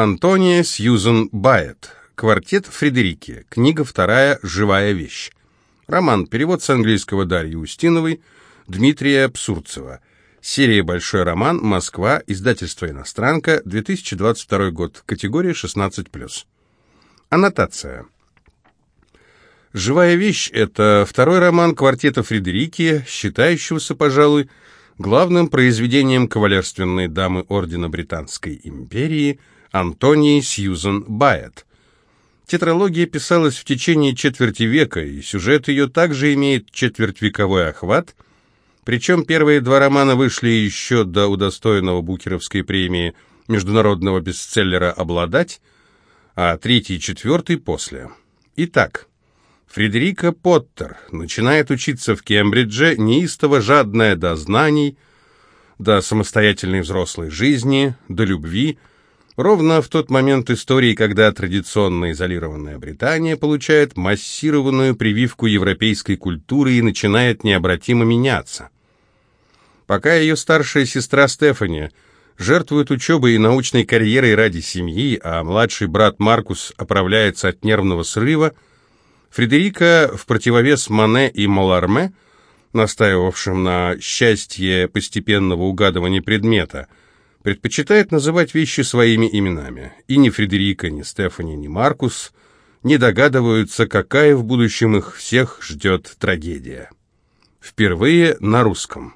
Антония Сьюзен Байет. Квартет Фредерики. Книга вторая «Живая вещь». Роман. Перевод с английского Дарьи Устиновой. Дмитрия Псурцева. Серия «Большой роман. Москва. Издательство «Иностранка». 2022 год. Категория 16+. Аннотация. «Живая вещь» — это второй роман квартета Фредерики, считающегося, пожалуй, главным произведением кавалерственной дамы Ордена Британской империи – Антонии Сьюзен Байет. Тетралогия писалась в течение четверти века, и сюжет ее также имеет четвертьвековой охват, причем первые два романа вышли еще до удостоенного Букеровской премии международного бестселлера «Обладать», а третий и четвертый после. Итак, Фредерика Поттер начинает учиться в Кембридже, неистово жадная до знаний, до самостоятельной взрослой жизни, до любви, Ровно в тот момент истории, когда традиционно изолированная Британия получает массированную прививку европейской культуры и начинает необратимо меняться. Пока ее старшая сестра Стефани жертвует учебой и научной карьерой ради семьи, а младший брат Маркус оправляется от нервного срыва, Фредерика в противовес Мане и Маларме, настаивавшим на счастье постепенного угадывания предмета – предпочитает называть вещи своими именами. И ни Фредерика, ни Стефани, ни Маркус не догадываются, какая в будущем их всех ждет трагедия. Впервые на русском.